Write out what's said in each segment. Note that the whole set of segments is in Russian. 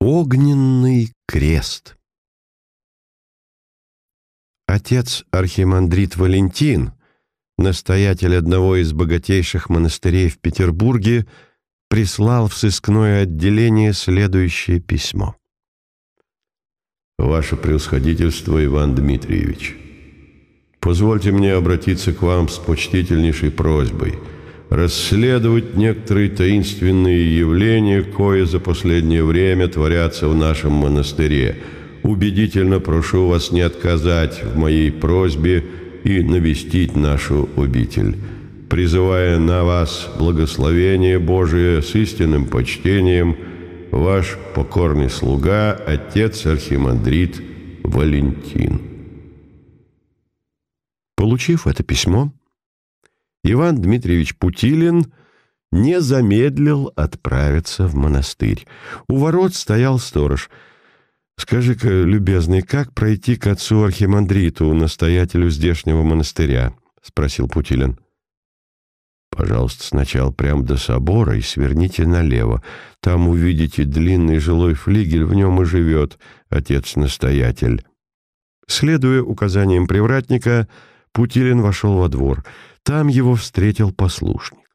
Огненный крест Отец архимандрит Валентин, настоятель одного из богатейших монастырей в Петербурге, прислал в сыскное отделение следующее письмо. «Ваше превосходительство, Иван Дмитриевич, позвольте мне обратиться к вам с почтительнейшей просьбой расследовать некоторые таинственные явления, кое за последнее время творятся в нашем монастыре. Убедительно прошу вас не отказать в моей просьбе и навестить нашу обитель» призывая на вас благословение Божие с истинным почтением, ваш покорный слуга, отец архимандрит Валентин. Получив это письмо, Иван Дмитриевич Путилин не замедлил отправиться в монастырь. У ворот стоял сторож. «Скажи-ка, любезный, как пройти к отцу архимандриту, настоятелю здешнего монастыря?» — спросил Путилин. Пожалуйста, сначала прямо до собора и сверните налево. Там увидите длинный жилой флигель, в нем и живет отец-настоятель». Следуя указаниям привратника, Путилин вошел во двор. Там его встретил послушник.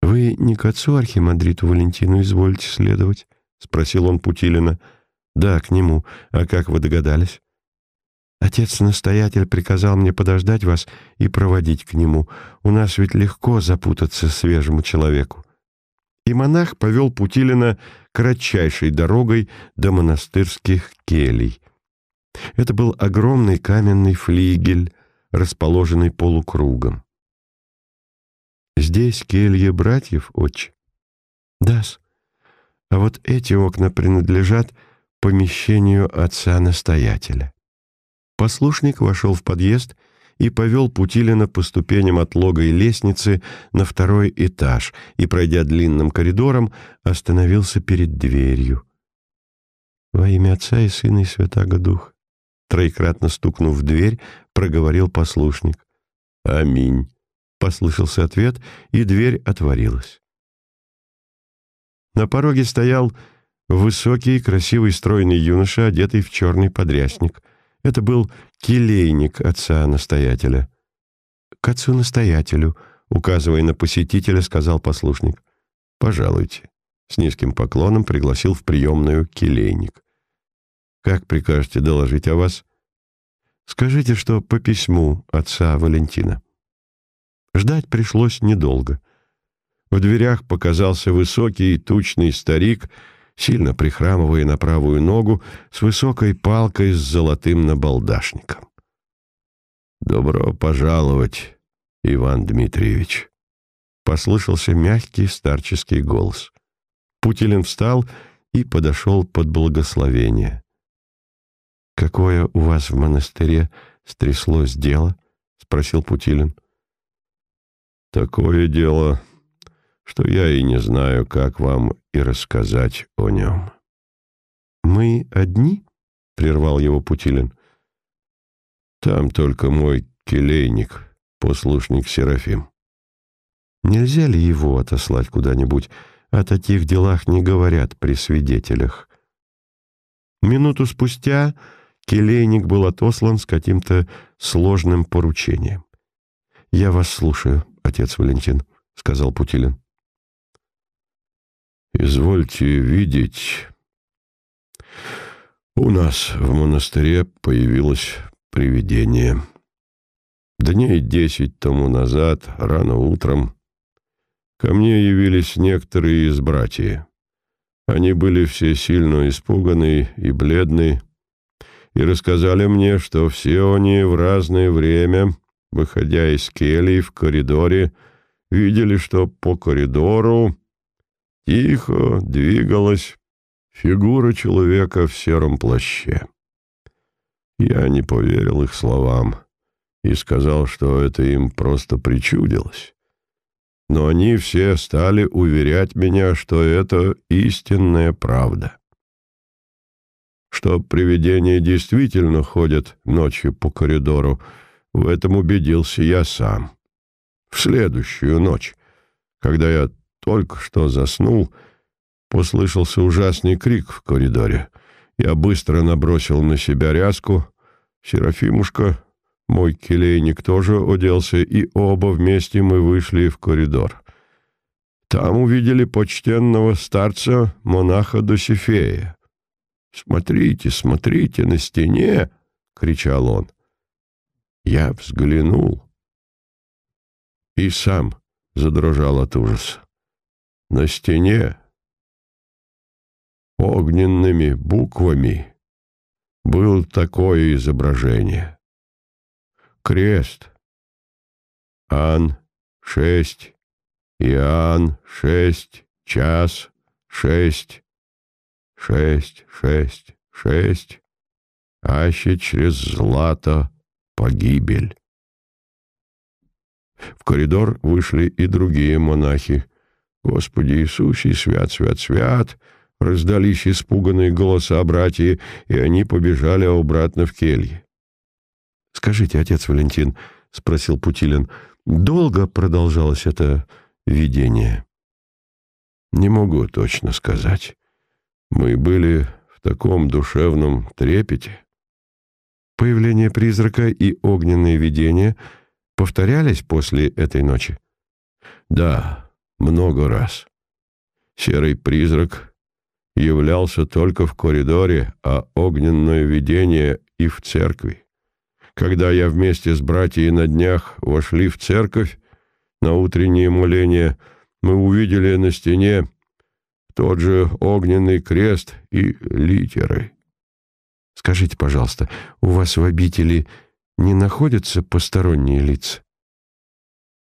«Вы не к отцу архимандриту Валентину изволите следовать?» — спросил он Путилина. «Да, к нему. А как вы догадались?» Отец-настоятель приказал мне подождать вас и проводить к нему. У нас ведь легко запутаться свежему человеку. И монах повел Путилина кратчайшей дорогой до монастырских келей. Это был огромный каменный флигель, расположенный полукругом. «Здесь келья братьев, отче?» «Да-с. А вот эти окна принадлежат помещению отца-настоятеля». Послушник вошел в подъезд и повел Путилина по ступеням отлогой лестницы на второй этаж и, пройдя длинным коридором, остановился перед дверью. «Во имя Отца и Сына и Святаго Духа», троекратно стукнув в дверь, проговорил послушник. «Аминь», — послышался ответ, и дверь отворилась. На пороге стоял высокий, красивый, стройный юноша, одетый в черный подрясник — это был келейник отца-настоятеля. «К отцу-настоятелю», — указывая на посетителя, сказал послушник. «Пожалуйте». С низким поклоном пригласил в приемную келейник. «Как прикажете доложить о вас?» «Скажите, что по письму отца Валентина». Ждать пришлось недолго. В дверях показался высокий тучный старик — сильно прихрамывая на правую ногу, с высокой палкой с золотым набалдашником. «Добро пожаловать, Иван Дмитриевич!» Послышался мягкий старческий голос. Путилин встал и подошел под благословение. «Какое у вас в монастыре стряслось дело?» — спросил Путилин. «Такое дело, что я и не знаю, как вам и рассказать о нем. «Мы одни?» — прервал его Путилин. «Там только мой келейник, послушник Серафим». «Нельзя ли его отослать куда-нибудь? О таких делах не говорят при свидетелях». Минуту спустя келейник был отослан с каким-то сложным поручением. «Я вас слушаю, отец Валентин», — сказал Путилин. Извольте видеть, у нас в монастыре появилось привидение. Дней десять тому назад, рано утром, ко мне явились некоторые из братьев. Они были все сильно испуганы и бледны, и рассказали мне, что все они в разное время, выходя из келий в коридоре, видели, что по коридору Тихо двигалась фигура человека в сером плаще. Я не поверил их словам и сказал, что это им просто причудилось. Но они все стали уверять меня, что это истинная правда. Что привидения действительно ходят ночью по коридору, в этом убедился я сам. В следующую ночь, когда я только что заснул послышался ужасный крик в коридоре. Я быстро набросил на себя ряску. Серафимушка, мой келейник, тоже оделся, и оба вместе мы вышли в коридор. Там увидели почтенного старца монаха Досифея. «Смотрите, смотрите, на стене!» — кричал он. Я взглянул и сам задрожал от ужаса. На стене огненными буквами было такое изображение. Крест. Ан, шесть, Иоанн, шесть, час, шесть, шесть, шесть, шесть, аще через злато погибель. В коридор вышли и другие монахи. «Господи Иисусе, свят, свят, свят!» Раздались испуганные голоса братья, и они побежали обратно в келье. «Скажите, отец Валентин», — спросил Путилин, — «долго продолжалось это видение?» «Не могу точно сказать. Мы были в таком душевном трепете». Появление призрака и огненное видение повторялись после этой ночи? Да, много раз. Серый призрак являлся только в коридоре, а огненное видение и в церкви. Когда я вместе с братьями на днях вошли в церковь на утреннее моление, мы увидели на стене тот же огненный крест и литеры. Скажите, пожалуйста, у вас в обители не находятся посторонние лица?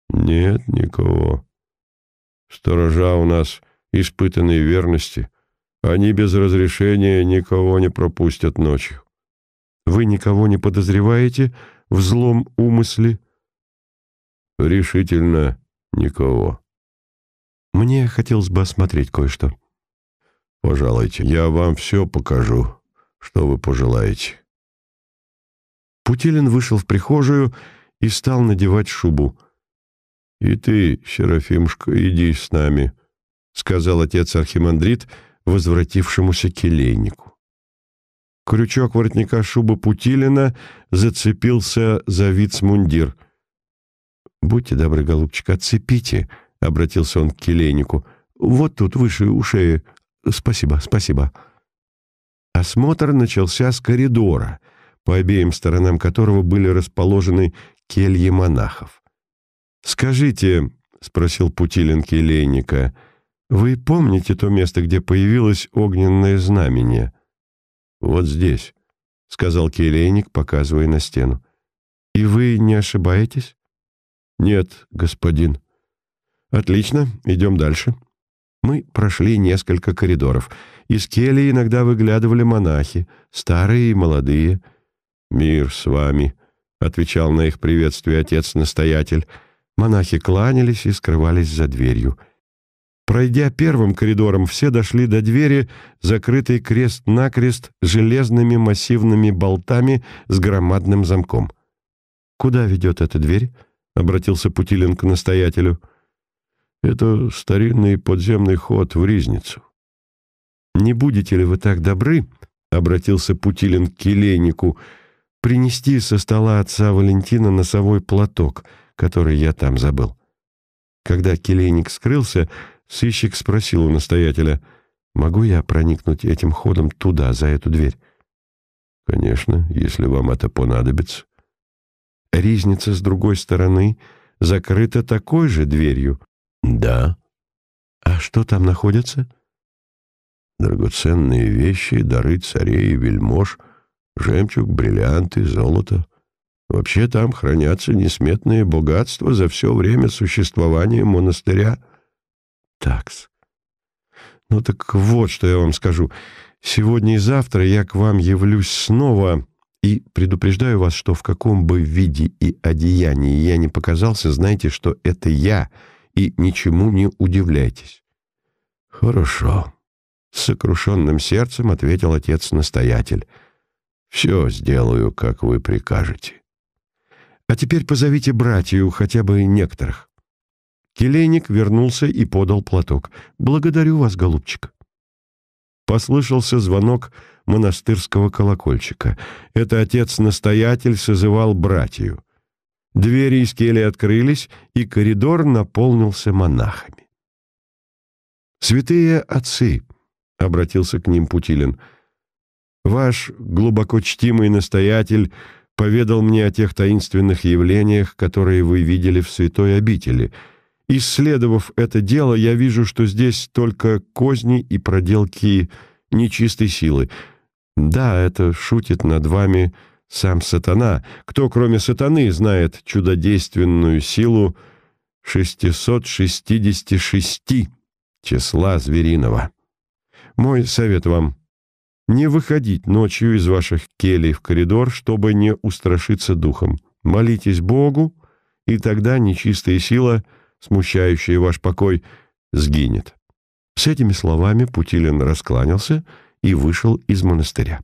Нет никого. Сторожа у нас испытанные верности. Они без разрешения никого не пропустят ночью. Вы никого не подозреваете в злом умысле? Решительно никого. Мне хотелось бы осмотреть кое-что. Пожалуйте, я вам все покажу. Что вы пожелаете?» Путилин вышел в прихожую и стал надевать шубу. «И ты, Серафимушка, иди с нами», — сказал отец Архимандрит, возвратившемуся келейнику. Крючок воротника шубы Путилина зацепился за вицмундир. «Будьте добры, голубчик, отцепите», — обратился он к келейнику. «Вот тут, выше ушей. Спасибо, спасибо». Осмотр начался с коридора, по обеим сторонам которого были расположены кельи монахов. «Скажите», — спросил Путилин келейника, — «вы помните то место, где появилось огненное знамение?» «Вот здесь», — сказал келейник, показывая на стену. «И вы не ошибаетесь?» «Нет, господин». «Отлично, идем дальше». Мы прошли несколько коридоров. Из кельи иногда выглядывали монахи, старые и молодые. «Мир с вами», — отвечал на их приветствие отец-настоятель. Монахи кланялись и скрывались за дверью. Пройдя первым коридором, все дошли до двери, закрытой крест-накрест железными массивными болтами с громадным замком. «Куда ведет эта дверь?» — обратился Путилин к настоятелю. — это старинный подземный ход в Ризницу. «Не будете ли вы так добры?» — обратился Путилин к келейнику. «Принести со стола отца Валентина носовой платок, который я там забыл». Когда келейник скрылся, сыщик спросил у настоятеля, «Могу я проникнуть этим ходом туда, за эту дверь?» «Конечно, если вам это понадобится». Ризница с другой стороны закрыта такой же дверью. «Да». «А что там находится?» «Драгоценные вещи, дары царей и вельмож, жемчуг, бриллианты, золото. Вообще там хранятся несметные богатства за все время существования монастыря». «Такс. Ну так вот, что я вам скажу. Сегодня и завтра я к вам явлюсь снова...» И предупреждаю вас, что в каком бы виде и одеянии я не показался, знайте, что это я — и ничему не удивляйтесь». «Хорошо», — с сокрушенным сердцем ответил отец-настоятель. «Все сделаю, как вы прикажете». «А теперь позовите братью хотя бы некоторых». Келейник вернулся и подал платок. «Благодарю вас, голубчик». послышался звонок монастырского колокольчика. Это отец-настоятель созывал братью. Двери из кельи открылись, и коридор наполнился монахами. «Святые отцы», — обратился к ним Путилин, — «ваш глубоко чтимый настоятель поведал мне о тех таинственных явлениях, которые вы видели в святой обители. Исследовав это дело, я вижу, что здесь только козни и проделки нечистой силы. Да, это шутит над вами сам сатана. Кто, кроме сатаны, знает чудодейственную силу 666 числа звериного? Мой совет вам — не выходить ночью из ваших келей в коридор, чтобы не устрашиться духом. Молитесь Богу, и тогда нечистая сила, смущающая ваш покой, сгинет. С этими словами Путилин раскланялся и вышел из монастыря.